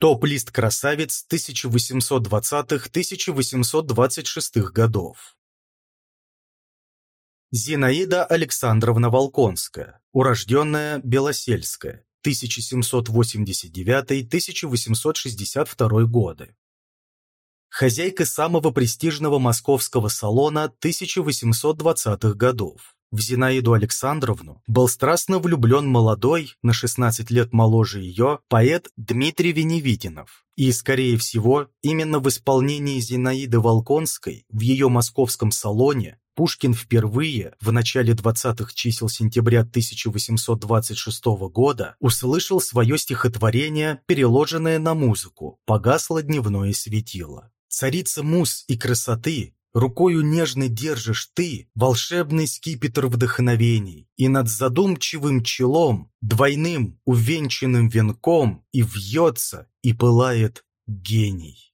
Топ-лист красавиц 1820-1826 годов. Зинаида Александровна Волконская, урожденная Белосельская, 1789-1862 годы. Хозяйка самого престижного московского салона 1820-х годов. В Зинаиду Александровну был страстно влюблен молодой, на 16 лет моложе ее, поэт Дмитрий Веневитинов. И, скорее всего, именно в исполнении Зинаиды Волконской в ее московском салоне Пушкин впервые в начале 20-х чисел сентября 1826 года услышал свое стихотворение, переложенное на музыку «Погасло дневное светило». Царица мус и красоты, Рукою нежно держишь ты волшебный скипетр вдохновений, и над задумчивым челом, двойным увенчанным венком, и вьется, и пылает гений.